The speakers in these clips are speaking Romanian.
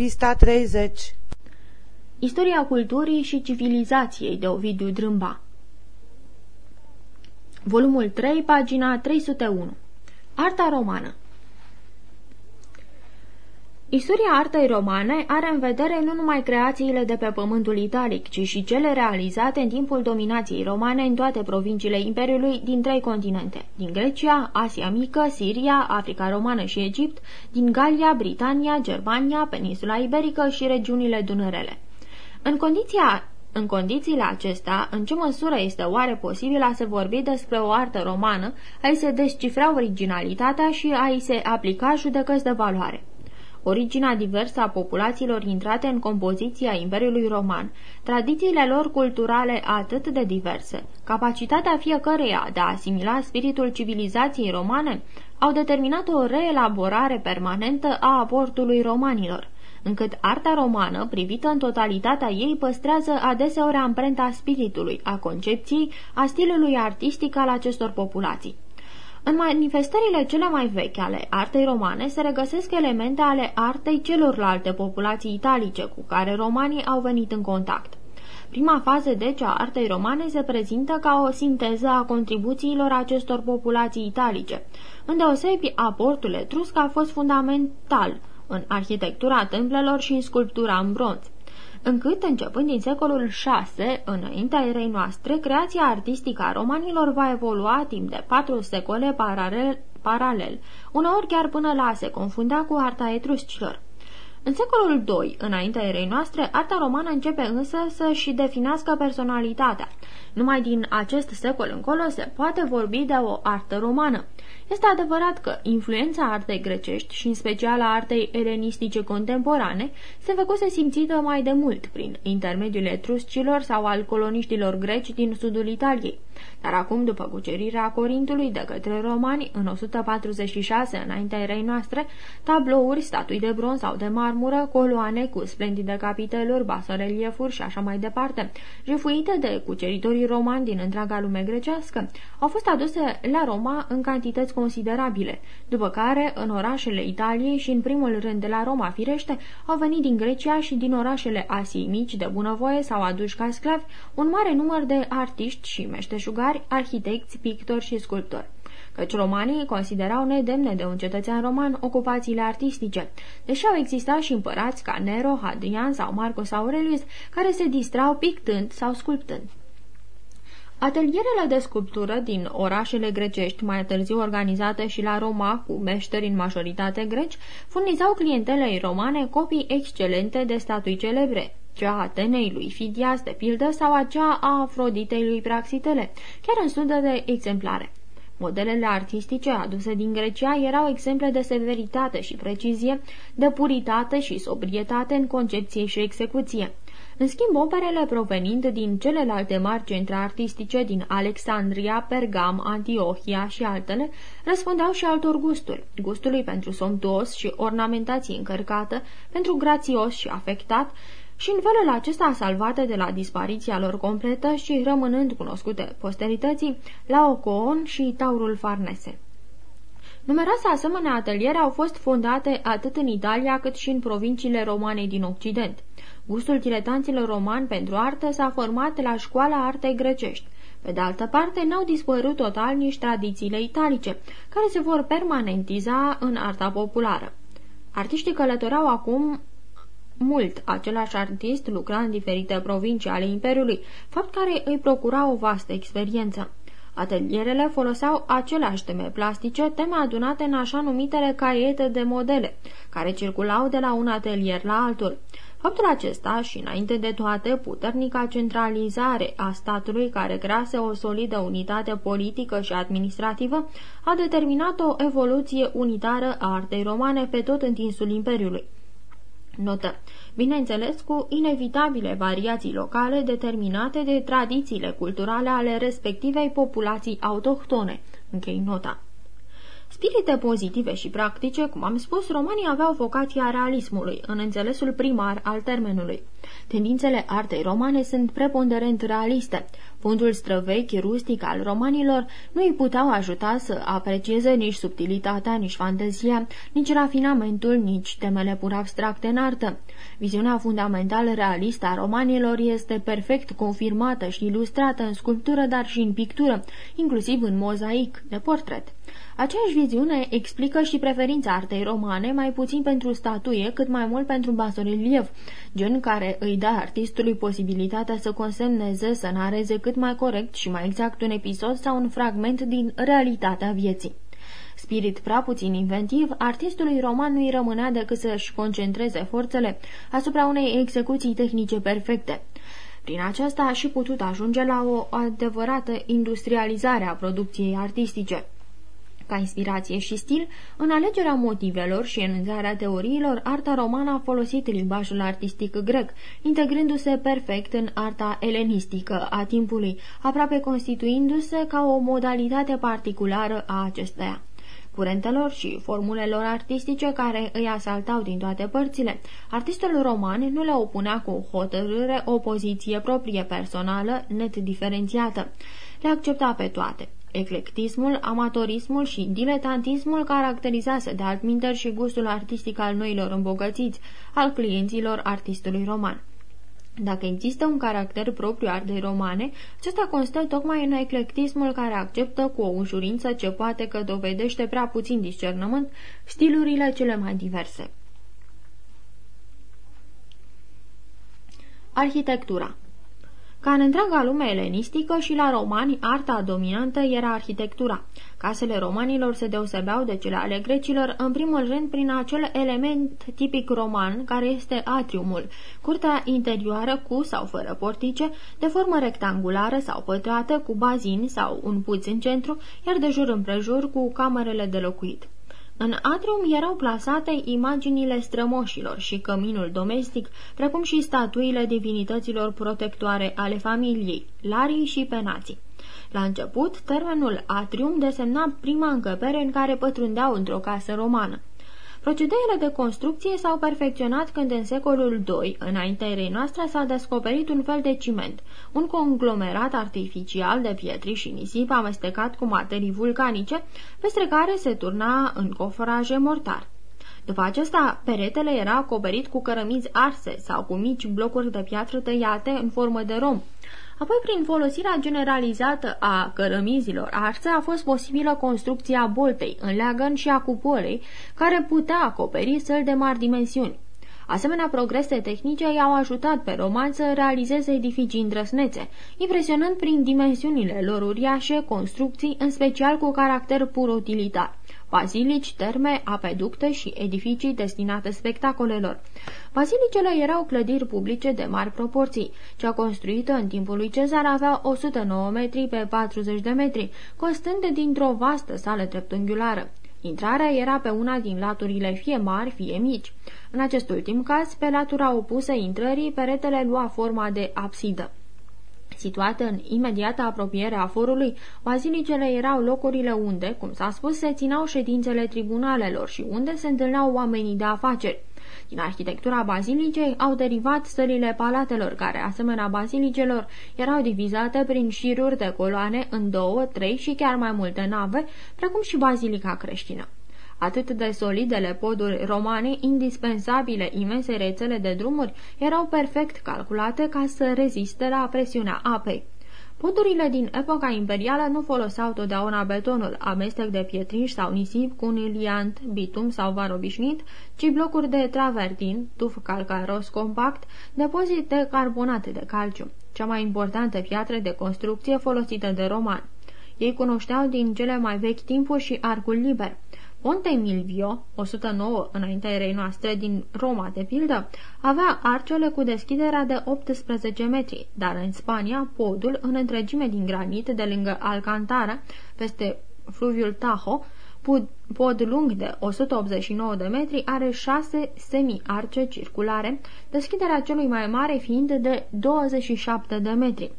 Pista 30 Istoria culturii și civilizației de Ovidiu Drâmba. Volumul 3, pagina 301 Arta romană Istoria artei romane are în vedere nu numai creațiile de pe pământul italic, ci și cele realizate în timpul dominației romane în toate provinciile Imperiului din trei continente, din Grecia, Asia Mică, Siria, Africa Romană și Egipt, din Galia, Britania, Germania, Peninsula Iberică și regiunile Dunărele. În condiția în condițiile acestea, în ce măsură este oare posibil a se vorbi despre o artă romană, a se descifra originalitatea și a se aplica judecăți de valoare? Originea diversă a populațiilor intrate în compoziția Imperiului Roman, tradițiile lor culturale atât de diverse, capacitatea fiecăreia de a asimila spiritul civilizației romane, au determinat o reelaborare permanentă a aportului romanilor. Încât arta romană, privită în totalitatea ei, păstrează adeseori amprenta spiritului, a concepției, a stilului artistic al acestor populații. În manifestările cele mai vechi ale artei romane se regăsesc elemente ale artei celorlalte populații italice cu care romanii au venit în contact. Prima fază, deci, a artei romane se prezintă ca o sinteză a contribuțiilor acestor populații italice. Îndeosebi, aportul etrusc a fost fundamental în arhitectura templelor și în sculptura în bronz încât, începând din secolul VI, înaintea erei noastre, creația artistică a romanilor va evolua timp de patru secole paralel, paralel uneori chiar până la a se confunda cu arta etruscilor. În secolul II, înaintea erei noastre, arta romană începe însă să-și definească personalitatea. Numai din acest secol încolo se poate vorbi de o artă romană. Este adevărat că influența artei grecești și în special a artei elenistice contemporane se făcuse simțită mai de mult prin intermediul etruscilor sau al coloniștilor greci din sudul Italiei. Dar acum, după cucerirea Corintului de către romani în 146 înaintea erei noastre, tablouri, statui de bronz sau de marmură, coloane cu splendide capiteluri, basoreliefuri și așa mai departe, jefuite de cuceritorii romani din întreaga lume grecească, au fost aduse la Roma în cantități considerabile, după care, în orașele Italiei și în primul rând de la Roma, firește, au venit din Grecia și din orașele Asiei mici de bunăvoie sau aduși ca sclavi un mare număr de artiști și meșteșugari, arhitecți, pictori și sculptori căci romanii considerau nedemne de un cetățean roman ocupațiile artistice, deși au existat și împărați ca Nero, Hadrian sau Marcus Aurelius, care se distrau pictând sau sculptând. Atelierele de sculptură din orașele grecești, mai târziu organizate și la Roma, cu meșteri în majoritate greci, furnizau clientelei romane copii excelente de statui celebre, cea a Atenei lui Fidias, de pildă, sau acea a Afroditei lui Praxitele, chiar în sudă de exemplare. Modelele artistice aduse din Grecia erau exemple de severitate și precizie, de puritate și sobrietate în concepție și execuție. În schimb, operele provenind din celelalte mari centre artistice din Alexandria, Pergam, Antiohia și altele, răspundeau și altor gusturi, gustului pentru somptuos și ornamentație încărcată, pentru grațios și afectat, și în felul acesta salvate de la dispariția lor completă și rămânând cunoscute posterității, la Ocoon și Taurul Farnese. Numeroase asemenea ateliere au fost fondate atât în Italia cât și în provinciile romane din Occident. Gustul diletanților romani pentru artă s-a format la școala artei grecești. Pe de altă parte, n-au dispărut total nici tradițiile italice, care se vor permanentiza în arta populară. Artiștii călătoreau acum mult. Același artist lucra în diferite provincii ale Imperiului, fapt care îi procura o vastă experiență. Atelierele foloseau aceleași teme plastice, teme adunate în așa numitele caiete de modele, care circulau de la un atelier la altul. Faptul acesta și, înainte de toate, puternica centralizare a statului care crease o solidă unitate politică și administrativă, a determinat o evoluție unitară a artei romane pe tot întinsul Imperiului. Notă. Bineînțeles, cu inevitabile variații locale determinate de tradițiile culturale ale respectivei populații autohtone. Închei nota. Spirite pozitive și practice, cum am spus, romanii aveau vocația realismului, în înțelesul primar al termenului. Tendințele artei romane sunt preponderent realiste. Fondul străvechi, rustic al romanilor nu îi puteau ajuta să aprecieze nici subtilitatea, nici fantezia, nici rafinamentul, nici temele pur abstracte în artă. Viziunea fundamentală realistă a romanilor este perfect confirmată și ilustrată în sculptură, dar și în pictură, inclusiv în mozaic de portret. Aceeași viziune explică și preferința artei romane, mai puțin pentru statuie, cât mai mult pentru basoreliev, gen care îi dă artistului posibilitatea să consemneze, să nareze cât mai corect și mai exact un episod sau un fragment din realitatea vieții. Spirit prea puțin inventiv, artistului roman nu-i rămânea decât să-și concentreze forțele asupra unei execuții tehnice perfecte. Prin aceasta a și putut ajunge la o adevărată industrializare a producției artistice. Ca inspirație și stil, în alegerea motivelor și enunțarea teoriilor, arta romană a folosit limbajul artistic grec, integrându-se perfect în arta elenistică a timpului, aproape constituindu-se ca o modalitate particulară a acesteia curentelor și formulelor artistice care îi asaltau din toate părțile. Artistul roman nu le opunea cu hotărâre o poziție proprie personală, net diferențiată. Le accepta pe toate. Eclectismul, amatorismul și diletantismul caracterizase de altminteri și gustul artistic al noilor îmbogățiți, al clienților artistului roman. Dacă există un caracter propriu ardei romane, acesta constă tocmai în eclectismul care acceptă cu o ușurință ce poate că dovedește prea puțin discernământ stilurile cele mai diverse. Arhitectura ca în întreaga lume elenistică și la romani, arta dominantă era arhitectura. Casele romanilor se deosebeau de cele ale grecilor, în primul rând prin acel element tipic roman, care este atriumul, curtea interioară cu sau fără portice, de formă rectangulară sau pătrată, cu bazin sau un puț în centru, iar de jur împrejur cu camerele de locuit. În atrium erau plasate imaginile strămoșilor și căminul domestic, precum și statuile divinităților protectoare ale familiei, larii și penații. La început, termenul atrium desemna prima încăpere în care pătrundeau într-o casă romană. Procedeele de construcție s-au perfecționat când în secolul II, înaintea erei noastre, s-a descoperit un fel de ciment, un conglomerat artificial de pietri și nisip amestecat cu materii vulcanice, peste care se turna în cofraje mortar. După acesta, peretele era acoperit cu cărămizi arse sau cu mici blocuri de piatră tăiate în formă de rom, Apoi, prin folosirea generalizată a cărămizilor arse, a fost posibilă construcția boltei în leagăn și a cupolei, care putea acoperi săl de mari dimensiuni. Asemenea, progrese tehnice i-au ajutat pe romani să realizeze edificii îndrăsnețe, impresionând prin dimensiunile lor uriașe construcții, în special cu caracter pur utilitar bazilici, terme, apeducte și edificii destinate spectacolelor. Bazilicele erau clădiri publice de mari proporții. Cea construită în timpul lui Cezar avea 109 metri pe 40 de metri, constând dintr-o vastă sală dreptunghiulară. Intrarea era pe una din laturile fie mari, fie mici. În acest ultim caz, pe latura opusă intrării, peretele lua forma de absidă. Situate în imediată apropiere a forului, bazilicele erau locurile unde, cum s-a spus, se ținau ședințele tribunalelor și unde se întâlneau oamenii de afaceri. Din arhitectura bazilicei au derivat sălile palatelor, care, asemenea bazilicelor, erau divizate prin șiruri de coloane în două, trei și chiar mai multe nave, precum și bazilica creștină atât de solidele poduri romane, indispensabile imense rețele de drumuri, erau perfect calculate ca să reziste la presiunea apei. Podurile din epoca imperială nu foloseau totdeauna betonul, amestec de pietriș sau nisip cu un iliant, bitum sau var obișnuit, ci blocuri de travertin, tuf calcaros compact, depozit de carbonate de calciu, cea mai importantă piatră de construcție folosită de romani. Ei cunoșteau din cele mai vechi timpuri și arcul liber. Ponte Milvio, 109 înaintea erei noastre din Roma, de pildă, avea arcele cu deschiderea de 18 metri, dar în Spania podul, în întregime din granit, de lângă Alcantara, peste fluviul Tajo, pod lung de 189 de metri, are șase semi-arce circulare, deschiderea celui mai mare fiind de 27 de metri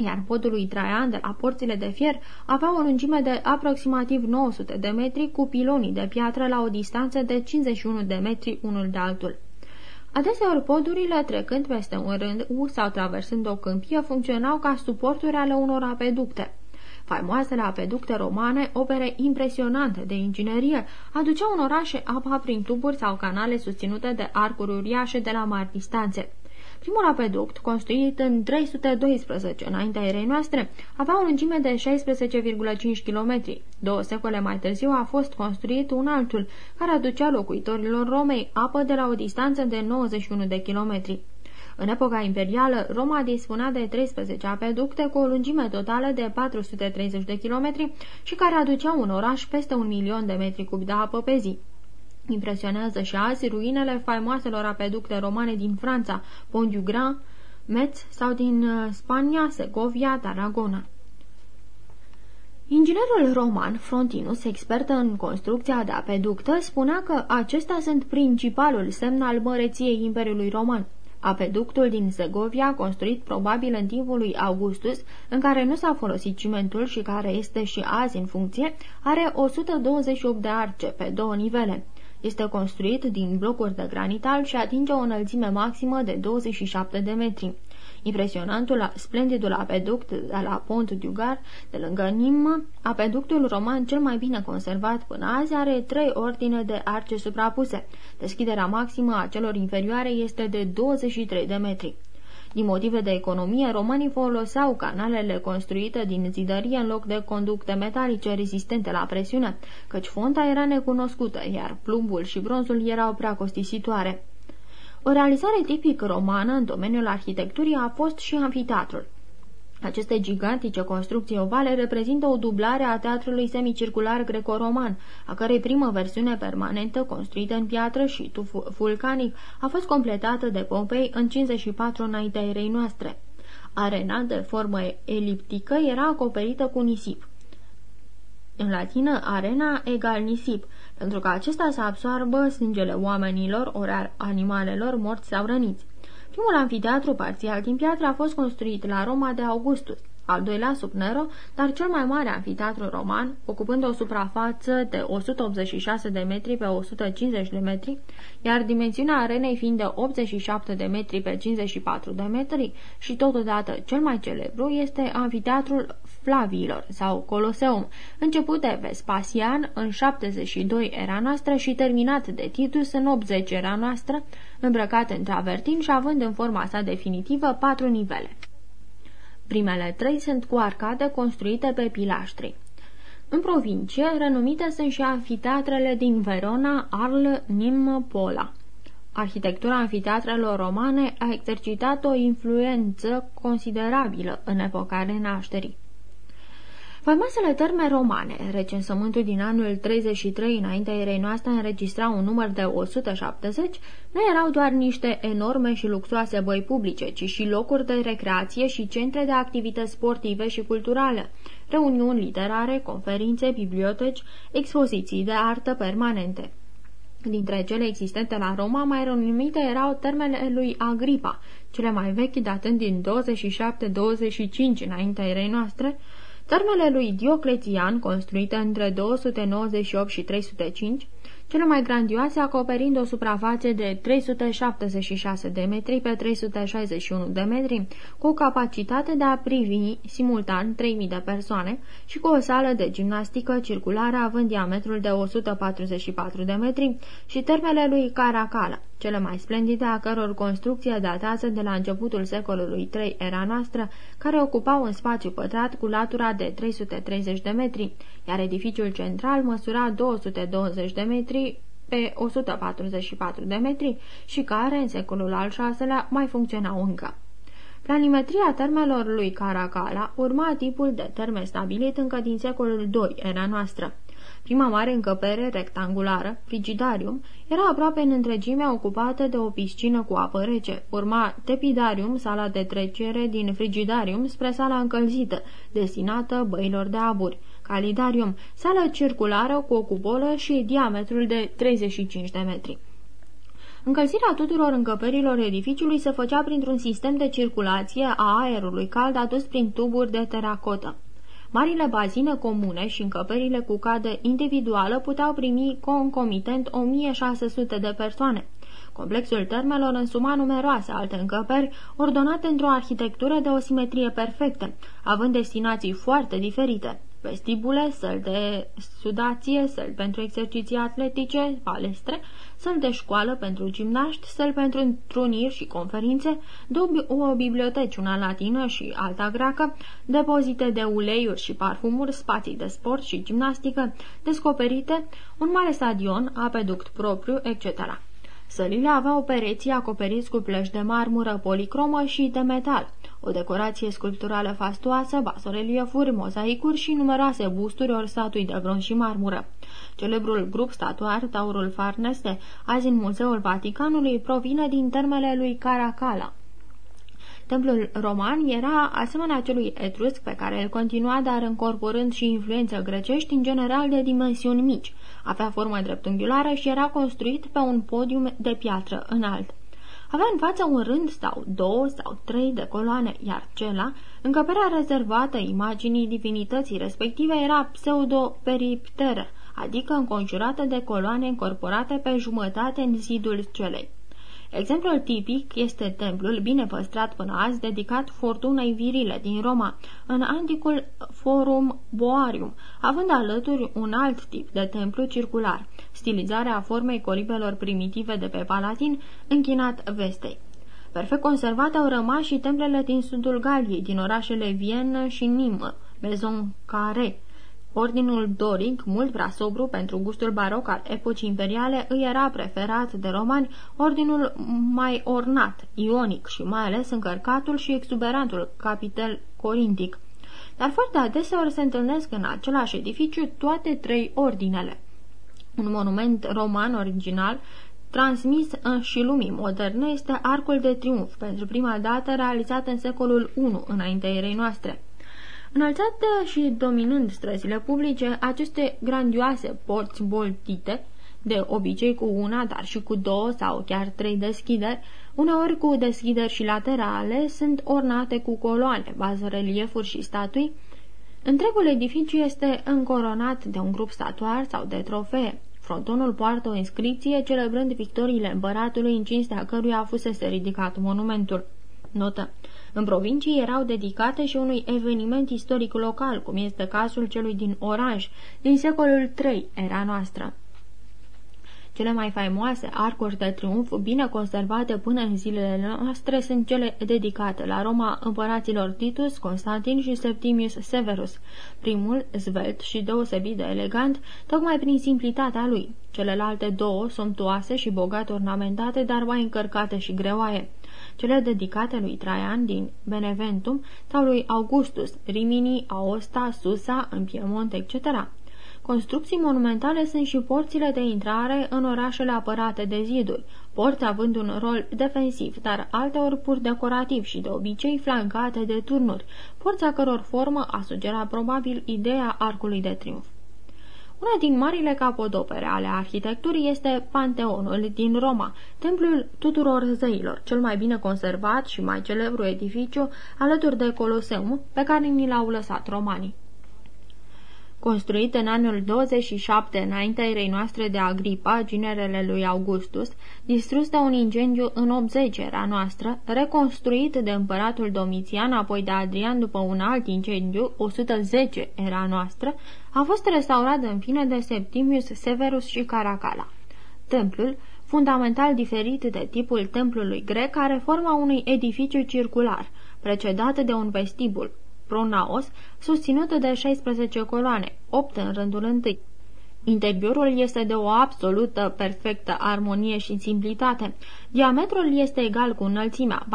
iar podul lui Traian de la porțile de fier avea o lungime de aproximativ 900 de metri cu pilonii de piatră la o distanță de 51 de metri unul de altul. Adeseori podurile, trecând peste un rând U sau traversând o câmpie, funcționau ca suporturi ale unor apeducte. Faimoasele apeducte romane, opere impresionante de inginerie, aduceau în orașe apa prin tuburi sau canale susținute de arcuri uriașe de la mari distanțe. Primul apeduct, construit în 312 înaintea erei noastre, avea o lungime de 16,5 km. Două secole mai târziu a fost construit un altul, care aducea locuitorilor Romei apă de la o distanță de 91 de kilometri. În epoca imperială, Roma dispunea de 13 apeducte cu o lungime totală de 430 de kilometri și care aduceau în oraș peste un milion de metri cub de apă pe zi. Impresionează și azi ruinele faimoaselor apeducte romane din Franța, Pont du Grand, Metz sau din uh, Spania, Segovia, Tarragona. Inginerul roman Frontinus, expert în construcția de apeductă, spunea că acestea sunt principalul semn al măreției Imperiului Roman. Apeductul din Segovia, construit probabil în timpul lui Augustus, în care nu s-a folosit cimentul și care este și azi în funcție, are 128 de arce pe două nivele. Este construit din blocuri de granital și atinge o înălțime maximă de 27 de metri. Impresionantul, splendidul apeduct de la Pont du Gard, de lângă Nim, apeductul roman cel mai bine conservat până azi, are trei ordine de arce suprapuse. Deschiderea maximă a celor inferioare este de 23 de metri. Din motive de economie, romanii foloseau canalele construite din zidărie în loc de conducte metalice rezistente la presiune, căci fonta era necunoscută, iar plumbul și bronzul erau prea costisitoare. O realizare tipic romană în domeniul arhitecturii a fost și amfiteatrul. Aceste gigantice construcții ovale reprezintă o dublare a teatrului semicircular greco-roman, a cărei primă versiune permanentă, construită în piatră și tuf vulcanic, a fost completată de Pompei în 54 înaintea erei noastre. Arena, de formă eliptică, era acoperită cu nisip. În latină, arena egal nisip, pentru că acesta să absoarbă sângele oamenilor ori animalelor morți sau răniți. Primul anfiteatru parțial din piatră a fost construit la Roma de Augustus, al doilea sub Nero, dar cel mai mare anfiteatru roman, ocupând o suprafață de 186 de metri pe 150 de metri, iar dimensiunea arenei fiind de 87 de metri pe 54 de metri și totodată cel mai celebru este anfiteatrul Flaviilor sau Coloseum, început de Vespasian în 72 era noastră și terminat de Titus în 80 era noastră, îmbrăcat în travertin și având în forma sa definitivă patru nivele. Primele trei sunt cu arcade construite pe pilaștri. În provincie, renumite sunt și anfiteatrele din Verona, Arles, Nîmes, Pola. Arhitectura anfiteatrelor romane a exercitat o influență considerabilă în epoca renașterii. Faimoasele terme romane, recensământul din anul 33 înaintea erei noastre înregistra un număr de 170, nu erau doar niște enorme și luxoase băi publice, ci și locuri de recreație și centre de activități sportive și culturale, reuniuni literare, conferințe, biblioteci, expoziții de artă permanente. Dintre cele existente la Roma, mai renumite erau termele lui Agripa, cele mai vechi datând din 27-25 înaintea erei noastre, Termele lui Dioclețian, construite între 298 și 305, cele mai grandioase acoperind o suprafață de 376 de metri pe 361 de metri, cu o capacitate de a privi simultan 3000 de persoane și cu o sală de gimnastică circulară având diametrul de 144 de metri și termele lui Caracala, cele mai splendide a căror construcție datează de la începutul secolului III era noastră, care ocupau un spațiu pătrat cu latura de 330 de metri, iar edificiul central măsura 220 de metri pe 144 de metri și care, în secolul al VI-lea, mai funcționau încă. Planimetria termelor lui Caracala urma tipul de terme stabilit încă din secolul II era noastră. Prima mare încăpere rectangulară, frigidarium, era aproape în întregime ocupată de o piscină cu apă rece. Urma tepidarium, sala de trecere din frigidarium spre sala încălzită, destinată băilor de aburi. Calidarium, sală circulară cu o cupolă și diametrul de 35 de metri. Încălzirea tuturor încăperilor edificiului se făcea printr-un sistem de circulație a aerului cald adus prin tuburi de teracotă. Marile bazine comune și încăperile cu cadă individuală puteau primi concomitent 1600 de persoane. Complexul termelor însuma numeroase alte încăperi, ordonate într-o arhitectură de o simetrie perfectă, având destinații foarte diferite vestibule, săl de sudație, săl pentru exerciții atletice, palestre, săl de școală pentru gimnaști, săl pentru întruniri și conferințe, două biblioteci, una latină și alta greacă, depozite de uleiuri și parfumuri, spații de sport și gimnastică, descoperite, un mare stadion, apeduct propriu, etc. Sălile aveau pereții acoperiți cu plăci de marmură policromă și de metal, o decorație sculpturală fastoasă, basoreliefuri, mozaicuri și numeroase busturi ori statui de bronz și marmură. Celebrul grup statuar, Taurul Farnese, azi în Muzeul Vaticanului, provine din termele lui Caracalla. Templul roman era asemenea celui etrusc pe care îl continua, dar încorporând și influențe grecești, în general de dimensiuni mici. Avea formă dreptunghiulară și era construit pe un podium de piatră înalt. Avea în față un rând sau două sau trei de coloane, iar cela, încăperea rezervată imaginii divinității respective, era pseudo-peripteră, adică înconjurată de coloane încorporate pe jumătate în zidul celei. Exemplul tipic este templul, bine păstrat până azi, dedicat fortunei virile din Roma, în anticul Forum Boarium, având alături un alt tip de templu circular, stilizarea formei colibelor primitive de pe Palatin, închinat vestei. Perfect conservate au rămas și templele din sudul Galiei, din orașele Vienna și Nîmes, Maison Carré, Ordinul doric, mult prea sobru pentru gustul baroc al epocii imperiale, îi era preferat de romani ordinul mai ornat, ionic și mai ales încărcatul și exuberantul capitel corintic. Dar foarte adeseori se întâlnesc în același edificiu toate trei ordinele. Un monument roman original transmis în și lumii moderne este Arcul de Triunf, pentru prima dată realizat în secolul I înaintea erei noastre. Înălțat și dominând străzile publice, aceste grandioase porți boltite, de obicei cu una, dar și cu două sau chiar trei deschideri, uneori cu deschideri și laterale, sunt ornate cu coloane, bazoreliefuri și statui. Întregul edificiu este încoronat de un grup statuar sau de trofee. Frontonul poartă o inscripție celebrând victoriile împăratului în cinstea căruia fusese ridicat monumentul. Notă. În provincii erau dedicate și unui eveniment istoric local, cum este cazul celui din Oranj, din secolul III era noastră. Cele mai faimoase arcuri de triumf, bine conservate până în zilele noastre, sunt cele dedicate la Roma împăraților Titus, Constantin și Septimius Severus. Primul, zvelt și deosebit de elegant, tocmai prin simplitatea lui. Celelalte două, somptuoase și bogat ornamentate, dar mai încărcate și greoaie cele dedicate lui Traian din Beneventum sau lui Augustus, Rimini, Aosta, Susa, în Piemont, etc. Construcții monumentale sunt și porțile de intrare în orașele apărate de ziduri, porți având un rol defensiv, dar alteori pur decorativ și de obicei flancate de turnuri, porți a căror formă a sugerat probabil ideea arcului de triumf. Una din marile capodopere ale arhitecturii este Panteonul din Roma, templul tuturor zeilor, cel mai bine conservat și mai celebru edificiu alături de Coloseum, pe care ni l-au lăsat romanii construit în anul 27 înaintea erei noastre de Agripa, ginerele lui Augustus, distrus de un incendiu în 80 era noastră, reconstruit de împăratul Domitian, apoi de Adrian după un alt incendiu, 110 era noastră, a fost restaurat în fine de Septimius Severus și Caracalla. Templul, fundamental diferit de tipul templului grec, are forma unui edificiu circular, precedat de un vestibul, pronaos, susținută de 16 coloane, 8 în rândul întâi. Interiorul este de o absolută perfectă armonie și simplitate. Diametrul este egal cu înălțimea,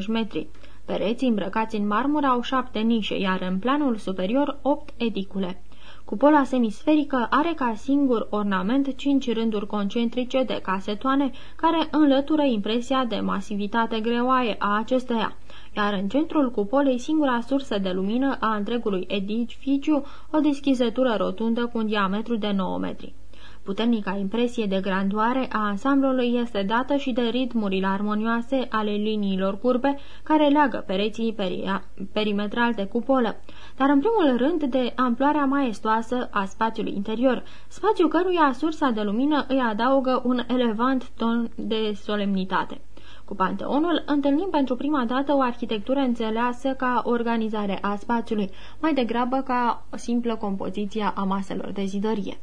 43,40 metri. Pereții îmbrăcați în marmură au șapte nișe, iar în planul superior opt edicule. Cupola semisferică are ca singur ornament cinci rânduri concentrice de casetoane care înlătură impresia de masivitate greoaie a acesteia iar în centrul cupolei singura sursă de lumină a întregului edificiu, o deschizătură rotundă cu un diametru de 9 metri. Puternica impresie de grandoare a ansamblului este dată și de ritmurile armonioase ale liniilor curbe care leagă pereții peria, perimetral de cupolă, dar în primul rând de amploarea maestoasă a spațiului interior, spațiu căruia sursa de lumină îi adaugă un elevant ton de solemnitate. Cu Panteonul întâlnim pentru prima dată o arhitectură înțeleasă ca organizare a spațiului, mai degrabă ca o simplă compoziție a maselor de zidărie.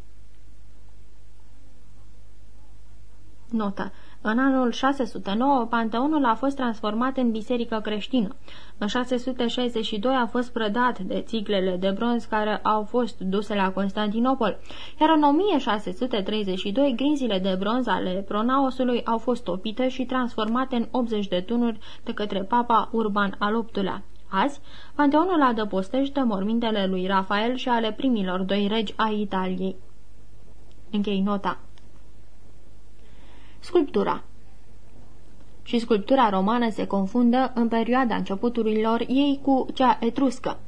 Notă. În anul 609, Panteonul a fost transformat în biserică creștină. În 662 a fost prădat de țiglele de bronz care au fost duse la Constantinopol, iar în 1632 grinzile de bronz ale pronaosului au fost topite și transformate în 80 de tunuri de către papa Urban al VIII-lea. Azi, Panteonul adăpostește mormintele lui Rafael și ale primilor doi regi ai Italiei. Închei nota. Sculptura și sculptura romană se confundă în perioada începuturilor ei cu cea etruscă.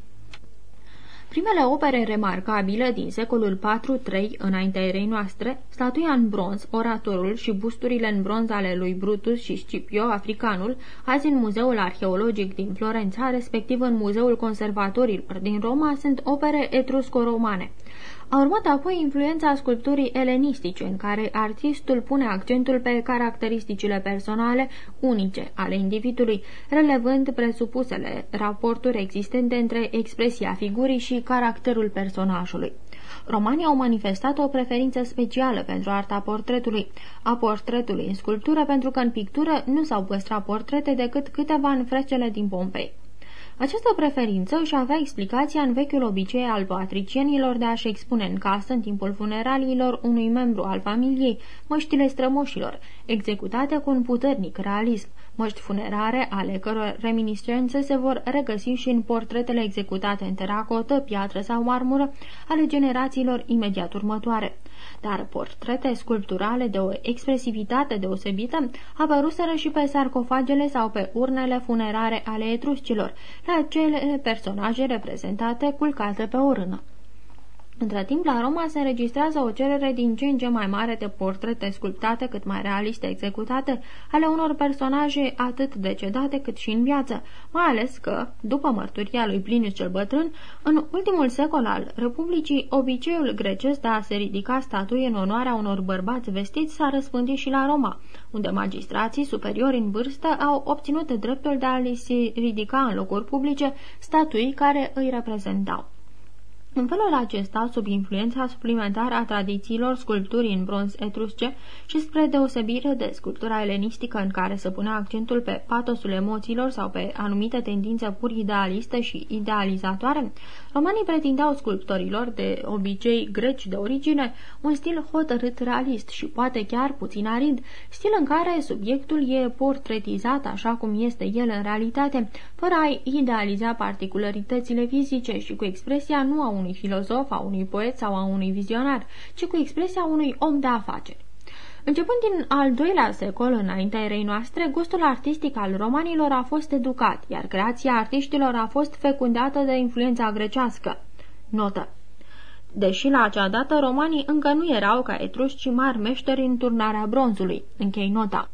Primele opere remarcabile din secolul IV-III înaintea erei noastre, statuia în bronz, oratorul și busturile în bronz ale lui Brutus și Scipio, africanul, azi în Muzeul Arheologic din Florența, respectiv în Muzeul Conservatorilor din Roma, sunt opere etrusco-romane. A urmat apoi influența sculpturii elenistice, în care artistul pune accentul pe caracteristicile personale unice ale individului, relevând presupusele raporturi existente între expresia figurii și caracterul personajului. Romanii au manifestat o preferință specială pentru arta portretului, a portretului în sculptură, pentru că în pictură nu s-au păstrat portrete decât câteva în frecele din Pompei. Această preferință își avea explicația în vechiul obicei al patricienilor de a-și expune în casă, în timpul funeraliilor unui membru al familiei, măștile strămoșilor, executate cu un puternic realism, măști funerare ale căror reminiscențe se vor regăsi și în portretele executate în teracotă, piatră sau marmură ale generațiilor imediat următoare. Dar portrete sculpturale de o expresivitate deosebită apăruseră și pe sarcofagele sau pe urnele funerare ale etruscilor, la cele personaje reprezentate culcate pe o rână. Între timp, la Roma se înregistrează o cerere din ce în ce mai mare de portrete sculptate, cât mai realiste executate, ale unor personaje atât decedate cât și în viață, mai ales că, după mărturia lui Plinius cel Bătrân, în ultimul secol al Republicii, obiceiul grecesc de a se ridica statui în onoarea unor bărbați vestiți s-a răspândit și la Roma, unde magistrații superiori în vârstă au obținut dreptul de a li se ridica în locuri publice statui care îi reprezentau. În felul acesta, sub influența suplimentară a tradițiilor sculpturii în bronz etrusce și spre deosebire de sculptura elenistică în care se punea accentul pe patosul emoțiilor sau pe anumite tendințe pur idealiste și idealizatoare, romanii pretindeau sculptorilor, de obicei greci de origine, un stil hotărât realist și poate chiar puțin arid, stil în care subiectul e portretizat așa cum este el în realitate, fără a idealiza particularitățile fizice și cu expresia nu a unui unui filozof, a unui poet sau a unui vizionar, ci cu expresia unui om de afaceri. Începând din al doilea secol înaintea erei noastre, gustul artistic al romanilor a fost educat, iar creația artiștilor a fost fecundată de influența grecească. Notă. Deși la acea dată romanii încă nu erau ca etruși, ci mari meșteri în turnarea bronzului. Închei nota.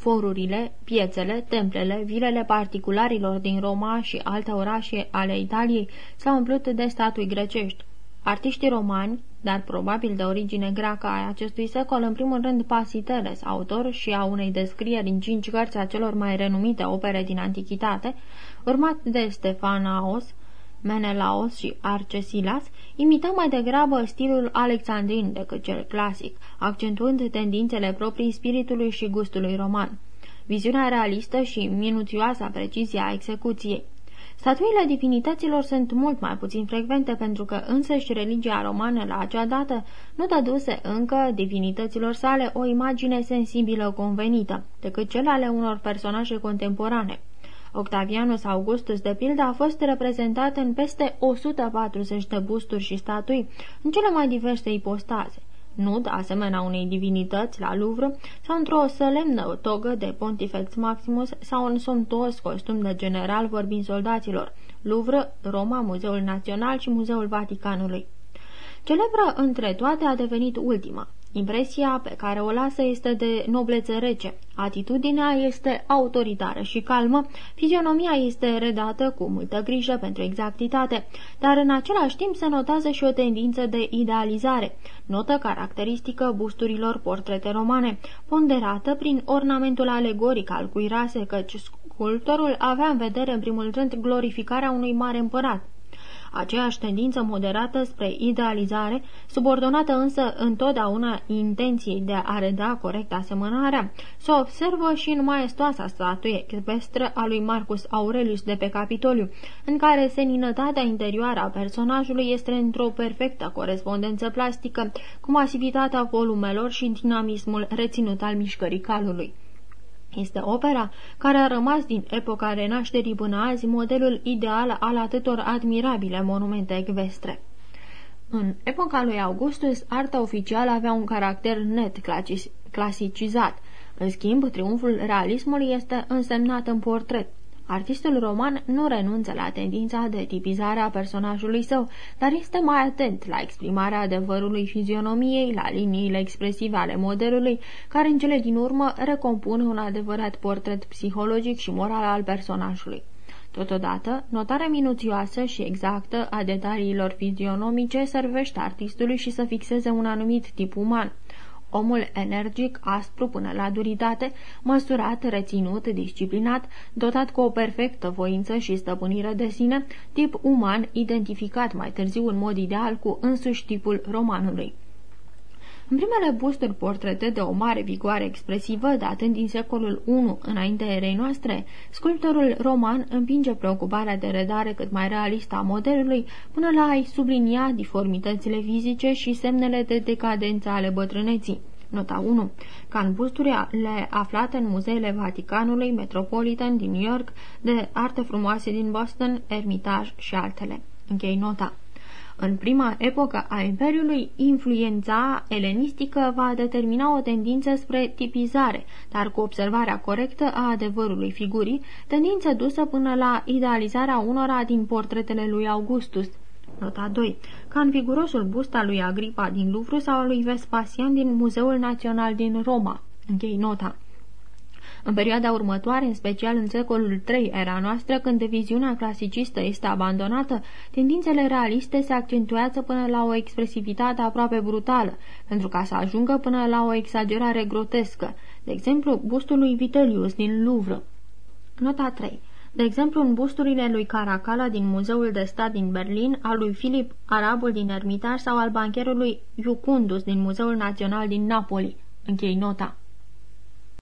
Forurile, piețele, templele, vilele particularilor din Roma și alte orașe ale Italiei s-au umplut de statui grecești. Artiștii romani, dar probabil de origine greacă a acestui secol, în primul rând Pasiteles, autor și a unei descrieri în cinci cărți a celor mai renumite opere din antichitate, urmat de Stefanaos, Menelaos și Arcesilas, imităm mai degrabă stilul alexandrin decât cel clasic, accentuând tendințele proprii spiritului și gustului roman. Viziunea realistă și minuțioasa precizie a execuției. Statuile divinităților sunt mult mai puțin frecvente pentru că însăși religia romană la acea dată nu dăduse încă divinităților sale o imagine sensibilă convenită, decât cele ale unor personaje contemporane. Octavianus Augustus, de pildă, a fost reprezentat în peste 140 de busturi și statui, în cele mai diverse ipostaze nud, asemenea unei divinități la Louvre, sau într-o solemnă togă de Pontifex Maximus sau în somptuos costum de general vorbind soldaților, Louvre, Roma, Muzeul Național și Muzeul Vaticanului. Celebră între toate a devenit ultima. Impresia pe care o lasă este de noblețe rece, atitudinea este autoritară și calmă, fizionomia este redată cu multă grijă pentru exactitate, dar în același timp se notează și o tendință de idealizare, notă caracteristică busturilor portrete romane, ponderată prin ornamentul alegoric al cui rase, căci sculptorul avea în vedere în primul rând glorificarea unui mare împărat. Aceeași tendință moderată spre idealizare, subordonată însă întotdeauna intenției de a reda corect asemănarea, se observă și în maestoasa statuie equestră a lui Marcus Aurelius de pe Capitoliu, în care seninătatea interioară a personajului este într-o perfectă corespondență plastică cu masivitatea volumelor și dinamismul reținut al mișcării calului. Este opera care a rămas din epoca renașterii până azi modelul ideal al atâtor admirabile monumente ecvestre. În epoca lui Augustus, arta oficială avea un caracter net clasicizat. În schimb, triumful realismului este însemnat în portret. Artistul roman nu renunță la tendința de tipizare a personajului său, dar este mai atent la exprimarea adevărului fizionomiei, la liniile expresive ale modelului, care în cele din urmă recompun un adevărat portret psihologic și moral al personajului. Totodată, notarea minuțioasă și exactă a detaliilor fizionomice servește artistului și să fixeze un anumit tip uman. Omul energic, aspru până la duritate, măsurat, reținut, disciplinat, dotat cu o perfectă voință și stăpânire de sine, tip uman identificat mai târziu în mod ideal cu însuși tipul romanului. În primele busturi portrete de o mare vigoare expresivă, datând din secolul I înainte erei noastre, sculptorul roman împinge preocuparea de redare cât mai realistă a modelului până la a-i sublinia diformitățile fizice și semnele de decadență ale bătrâneții. Nota 1. Ca în busturile aflate în muzeele Vaticanului, Metropolitan din New York, de arte frumoase din Boston, Ermitage și altele. Închei nota. În prima epocă a Imperiului, influența elenistică va determina o tendință spre tipizare, dar cu observarea corectă a adevărului figurii, tendință dusă până la idealizarea unora din portretele lui Augustus. Nota 2. Ca în vigurosul bust al lui Agripa din Louvre sau al lui Vespasian din Muzeul Național din Roma. Închei nota. În perioada următoare, în special în secolul III era noastră, când viziunea clasicistă este abandonată, tendințele realiste se accentuează până la o expresivitate aproape brutală, pentru ca să ajungă până la o exagerare grotescă, de exemplu bustul lui Vitellius din Louvre. Nota 3 de exemplu în busturile lui Caracalla din Muzeul de Stat din Berlin, al lui Filip Arabul din Ermitaj sau al bancherului Iucundus din Muzeul Național din Napoli. Închei nota.